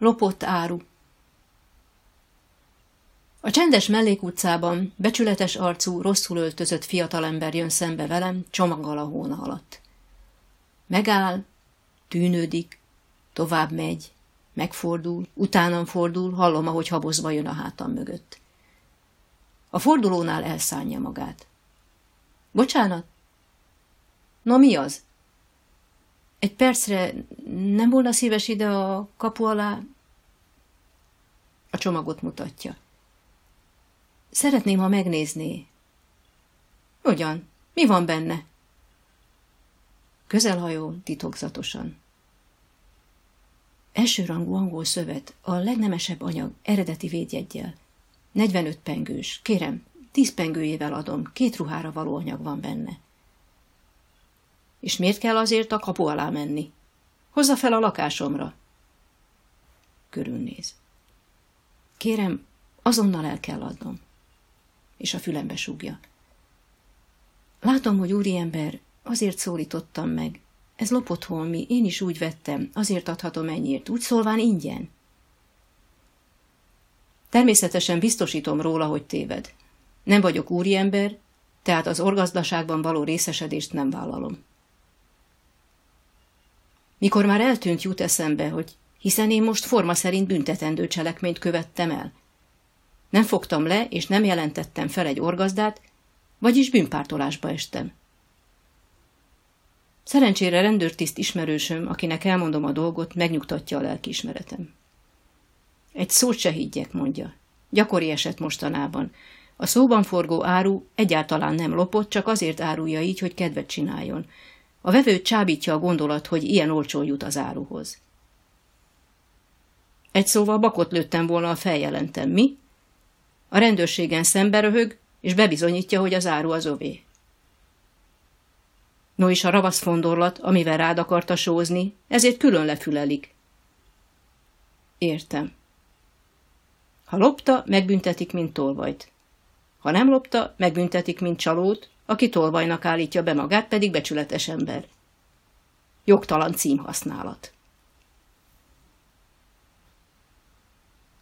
Lopott áru. A csendes mellékutcában becsületes arcú, rosszul öltözött fiatalember jön szembe velem, csomaggal a hóna alatt. Megáll, tűnődik, tovább megy, megfordul, utánam fordul, hallom, ahogy habozva jön a hátam mögött. A fordulónál elszánja magát. Bocsánat? Na mi az? Egy percre nem volna szíves ide a kapu alá? A csomagot mutatja. Szeretném, ha megnézné. Ugyan, mi van benne? Közelhajol titokzatosan. Elsőrangú angol szövet, a legnemesebb anyag, eredeti védjegyel. 45 pengős. Kérem, 10 pengőjével adom, két ruhára való anyag van benne. És miért kell azért a kapu alá menni? Hozza fel a lakásomra. Körülnéz. Kérem, azonnal el kell adnom. És a fülembe súgja. Látom, hogy úriember, azért szólítottam meg. Ez lopott holmi, én is úgy vettem, azért adhatom ennyiért, úgy szólván ingyen. Természetesen biztosítom róla, hogy téved. Nem vagyok úriember, tehát az orgazdaságban való részesedést nem vállalom. Mikor már eltűnt jut eszembe, hogy hiszen én most forma szerint büntetendő cselekményt követtem el. Nem fogtam le, és nem jelentettem fel egy orgazdát, vagyis bűnpártolásba estem. Szerencsére rendőrtiszt ismerősöm, akinek elmondom a dolgot, megnyugtatja a lelkiismeretem. Egy szót se higgyek, mondja. Gyakori eset mostanában. A szóban forgó áru egyáltalán nem lopott, csak azért árulja így, hogy kedvet csináljon. A vevőt csábítja a gondolat, hogy ilyen olcsó jut az áruhoz. Egy szóval bakot lőttem volna a feljelentem. Mi? A rendőrségen szembe röhög, és bebizonyítja, hogy az áru az ové. No is a ravasz fondorlat, amivel rád akarta sózni, ezért külön lefülelik. Értem. Ha lopta, megbüntetik, mint tolvajt. Ha nem lopta, megbüntetik, mint csalót, aki tolvajnak állítja be magát, pedig becsületes ember. Jogtalan címhasználat.